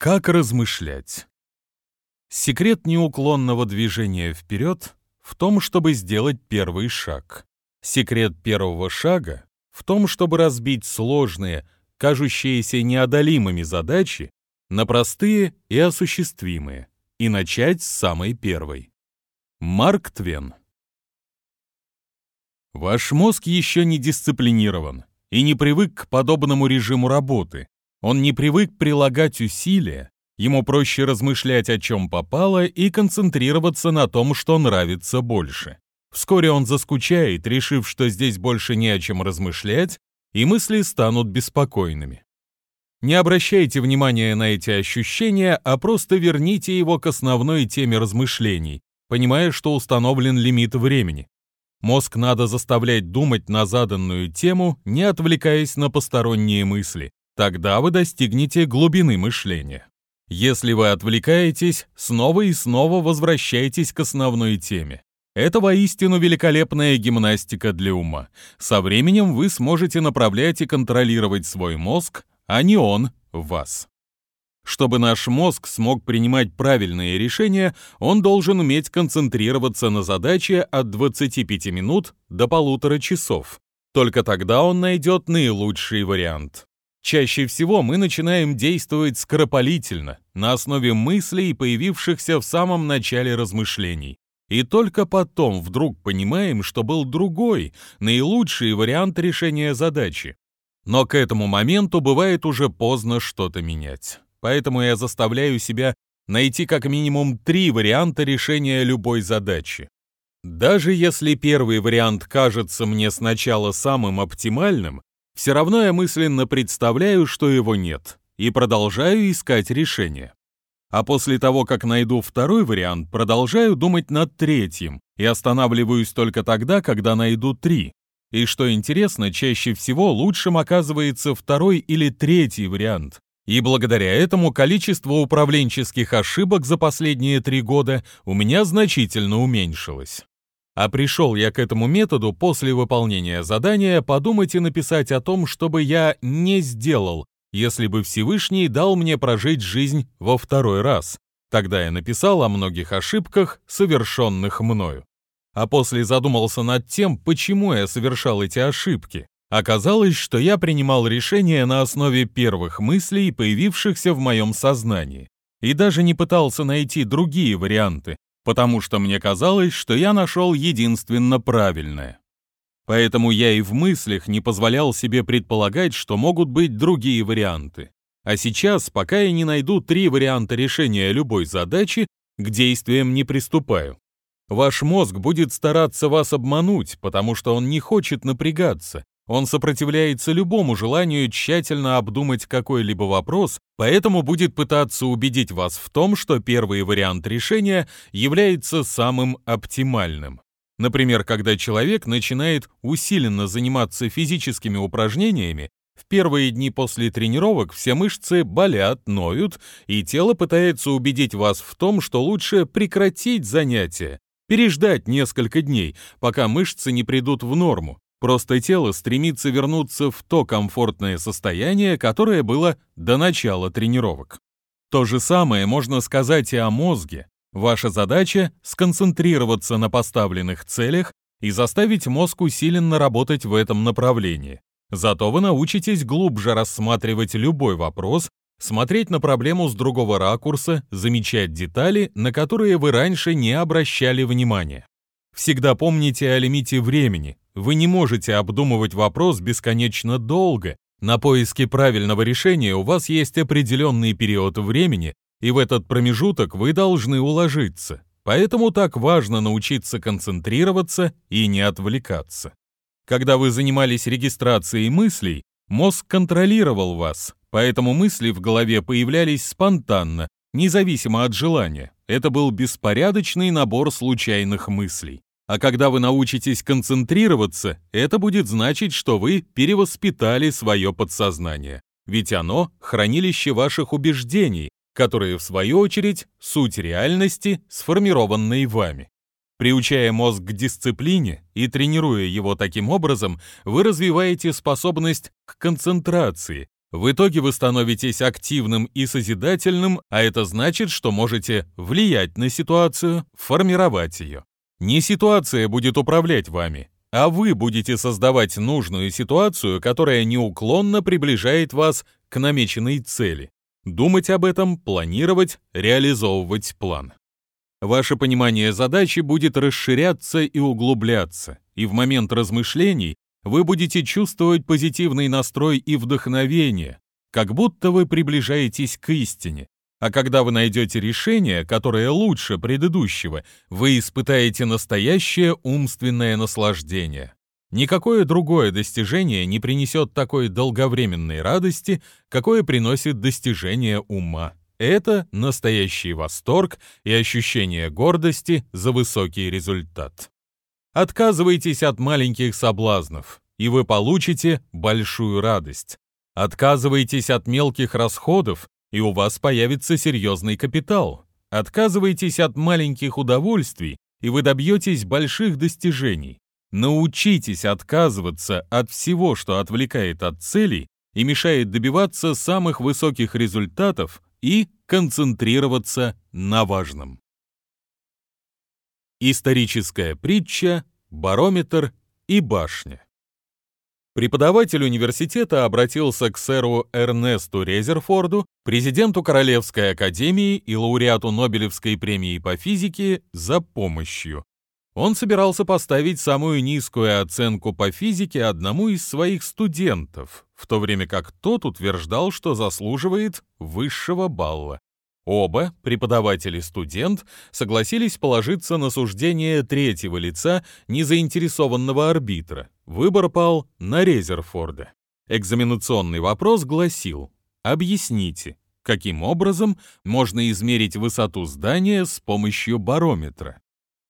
Как размышлять? Секрет неуклонного движения вперед в том, чтобы сделать первый шаг. Секрет первого шага в том, чтобы разбить сложные, кажущиеся неодолимыми задачи на простые и осуществимые, и начать с самой первой. Марк Твен Ваш мозг еще не дисциплинирован и не привык к подобному режиму работы. Он не привык прилагать усилия, ему проще размышлять о чем попало и концентрироваться на том, что нравится больше. Вскоре он заскучает, решив, что здесь больше не о чем размышлять, и мысли станут беспокойными. Не обращайте внимания на эти ощущения, а просто верните его к основной теме размышлений, понимая, что установлен лимит времени. Мозг надо заставлять думать на заданную тему, не отвлекаясь на посторонние мысли. Тогда вы достигнете глубины мышления. Если вы отвлекаетесь, снова и снова возвращайтесь к основной теме. Это воистину великолепная гимнастика для ума. Со временем вы сможете направлять и контролировать свой мозг, а не он вас. Чтобы наш мозг смог принимать правильные решения, он должен уметь концентрироваться на задаче от 25 минут до полутора часов. Только тогда он найдет наилучший вариант. Чаще всего мы начинаем действовать скоропалительно, на основе мыслей, появившихся в самом начале размышлений. И только потом вдруг понимаем, что был другой, наилучший вариант решения задачи. Но к этому моменту бывает уже поздно что-то менять. Поэтому я заставляю себя найти как минимум три варианта решения любой задачи. Даже если первый вариант кажется мне сначала самым оптимальным, все равно я мысленно представляю, что его нет, и продолжаю искать решение а после того, как найду второй вариант, продолжаю думать над третьим и останавливаюсь только тогда, когда найду три. И что интересно, чаще всего лучшим оказывается второй или третий вариант. И благодаря этому количество управленческих ошибок за последние три года у меня значительно уменьшилось. А пришел я к этому методу после выполнения задания подумать и написать о том, чтобы я не сделал, если бы Всевышний дал мне прожить жизнь во второй раз. Тогда я написал о многих ошибках, совершенных мною. А после задумался над тем, почему я совершал эти ошибки. Оказалось, что я принимал решения на основе первых мыслей, появившихся в моем сознании, и даже не пытался найти другие варианты, потому что мне казалось, что я нашел единственно правильное. Поэтому я и в мыслях не позволял себе предполагать, что могут быть другие варианты. А сейчас, пока я не найду три варианта решения любой задачи, к действиям не приступаю. Ваш мозг будет стараться вас обмануть, потому что он не хочет напрягаться. Он сопротивляется любому желанию тщательно обдумать какой-либо вопрос, поэтому будет пытаться убедить вас в том, что первый вариант решения является самым оптимальным. Например, когда человек начинает усиленно заниматься физическими упражнениями, в первые дни после тренировок все мышцы болят, ноют, и тело пытается убедить вас в том, что лучше прекратить занятие, переждать несколько дней, пока мышцы не придут в норму. Просто тело стремится вернуться в то комфортное состояние, которое было до начала тренировок. То же самое можно сказать и о мозге. Ваша задача — сконцентрироваться на поставленных целях и заставить мозг усиленно работать в этом направлении. Зато вы научитесь глубже рассматривать любой вопрос, смотреть на проблему с другого ракурса, замечать детали, на которые вы раньше не обращали внимания. Всегда помните о лимите времени. Вы не можете обдумывать вопрос бесконечно долго. На поиски правильного решения у вас есть определенный период времени, и в этот промежуток вы должны уложиться. Поэтому так важно научиться концентрироваться и не отвлекаться. Когда вы занимались регистрацией мыслей, мозг контролировал вас, поэтому мысли в голове появлялись спонтанно, независимо от желания. Это был беспорядочный набор случайных мыслей. А когда вы научитесь концентрироваться, это будет значить, что вы перевоспитали свое подсознание. Ведь оно — хранилище ваших убеждений, которые, в свою очередь, суть реальности, сформированной вами. Приучая мозг к дисциплине и тренируя его таким образом, вы развиваете способность к концентрации, В итоге вы становитесь активным и созидательным, а это значит, что можете влиять на ситуацию, формировать ее. Не ситуация будет управлять вами, а вы будете создавать нужную ситуацию, которая неуклонно приближает вас к намеченной цели. Думать об этом, планировать, реализовывать план. Ваше понимание задачи будет расширяться и углубляться, и в момент размышлений вы будете чувствовать позитивный настрой и вдохновение, как будто вы приближаетесь к истине. А когда вы найдете решение, которое лучше предыдущего, вы испытаете настоящее умственное наслаждение. Никакое другое достижение не принесет такой долговременной радости, какое приносит достижение ума. Это настоящий восторг и ощущение гордости за высокий результат. Отказывайтесь от маленьких соблазнов, и вы получите большую радость. Отказывайтесь от мелких расходов, и у вас появится серьезный капитал. Отказывайтесь от маленьких удовольствий, и вы добьетесь больших достижений. Научитесь отказываться от всего, что отвлекает от целей и мешает добиваться самых высоких результатов и концентрироваться на важном. Историческая притча, барометр и башня. Преподаватель университета обратился к сэру Эрнесту Резерфорду, президенту Королевской академии и лауреату Нобелевской премии по физике, за помощью. Он собирался поставить самую низкую оценку по физике одному из своих студентов, в то время как тот утверждал, что заслуживает высшего балла. Оба, преподаватель и студент, согласились положиться на суждение третьего лица незаинтересованного арбитра. Выбор пал на Резерфорда. Экзаменационный вопрос гласил «Объясните, каким образом можно измерить высоту здания с помощью барометра?»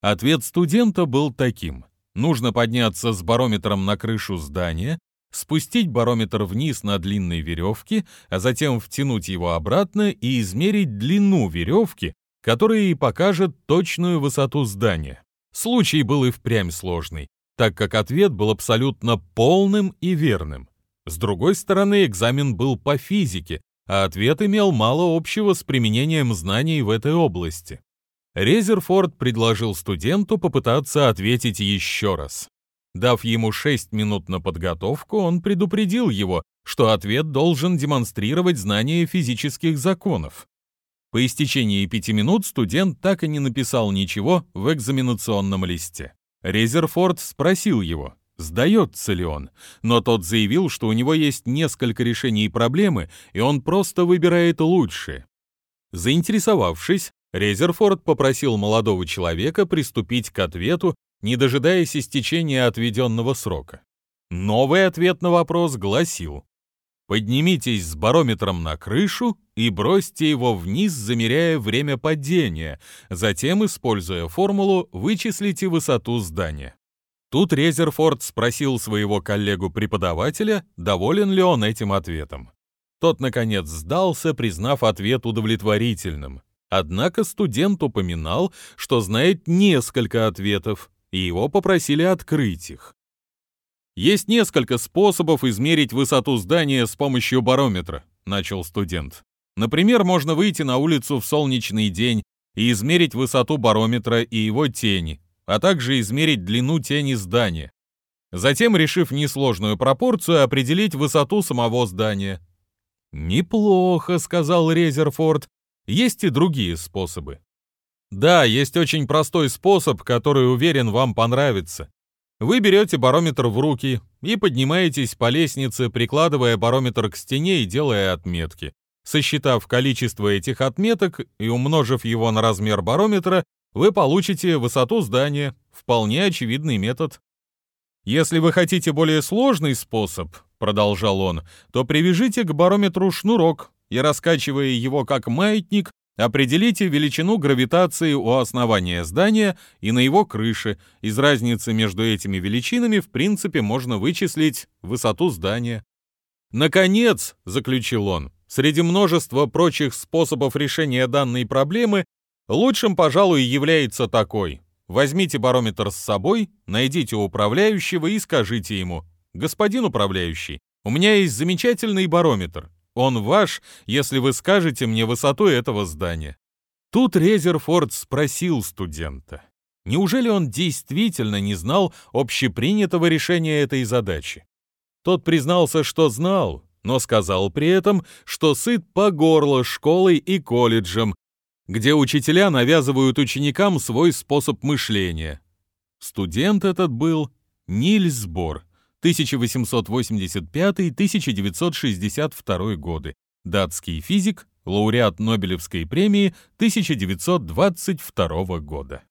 Ответ студента был таким. Нужно подняться с барометром на крышу здания, спустить барометр вниз на длинной веревке, а затем втянуть его обратно и измерить длину веревки, которая и покажет точную высоту здания. Случай был и впрямь сложный, так как ответ был абсолютно полным и верным. С другой стороны, экзамен был по физике, а ответ имел мало общего с применением знаний в этой области. Резерфорд предложил студенту попытаться ответить еще раз. Дав ему 6 минут на подготовку, он предупредил его, что ответ должен демонстрировать знание физических законов. По истечении пяти минут студент так и не написал ничего в экзаменационном листе. Резерфорд спросил его, сдается ли он, но тот заявил, что у него есть несколько решений проблемы, и он просто выбирает лучшее. Заинтересовавшись, Резерфорд попросил молодого человека приступить к ответу, не дожидаясь истечения отведенного срока. Новый ответ на вопрос гласил «Поднимитесь с барометром на крышу и бросьте его вниз, замеряя время падения, затем, используя формулу, вычислите высоту здания». Тут Резерфорд спросил своего коллегу-преподавателя, доволен ли он этим ответом. Тот, наконец, сдался, признав ответ удовлетворительным. Однако студент упоминал, что знает несколько ответов, и его попросили открыть их. «Есть несколько способов измерить высоту здания с помощью барометра», — начал студент. «Например, можно выйти на улицу в солнечный день и измерить высоту барометра и его тени, а также измерить длину тени здания. Затем, решив несложную пропорцию, определить высоту самого здания». «Неплохо», — сказал Резерфорд, есть и другие способы. Да, есть очень простой способ, который, уверен, вам понравится. Вы берете барометр в руки и поднимаетесь по лестнице, прикладывая барометр к стене и делая отметки. Сосчитав количество этих отметок и умножив его на размер барометра, вы получите высоту здания. Вполне очевидный метод. Если вы хотите более сложный способ, продолжал он, то привяжите к барометру шнурок, и, раскачивая его как маятник, определите величину гравитации у основания здания и на его крыше. Из разницы между этими величинами в принципе можно вычислить высоту здания. Наконец, заключил он, среди множества прочих способов решения данной проблемы лучшим, пожалуй, является такой. Возьмите барометр с собой, найдите управляющего и скажите ему: "Господин управляющий, У меня есть замечательный барометр. Он ваш, если вы скажете мне высоту этого здания». Тут Резерфорд спросил студента, неужели он действительно не знал общепринятого решения этой задачи. Тот признался, что знал, но сказал при этом, что сыт по горло школой и колледжем, где учителя навязывают ученикам свой способ мышления. Студент этот был Нильс Бор, 1885-1962 годы, датский физик, лауреат Нобелевской премии 1922 года.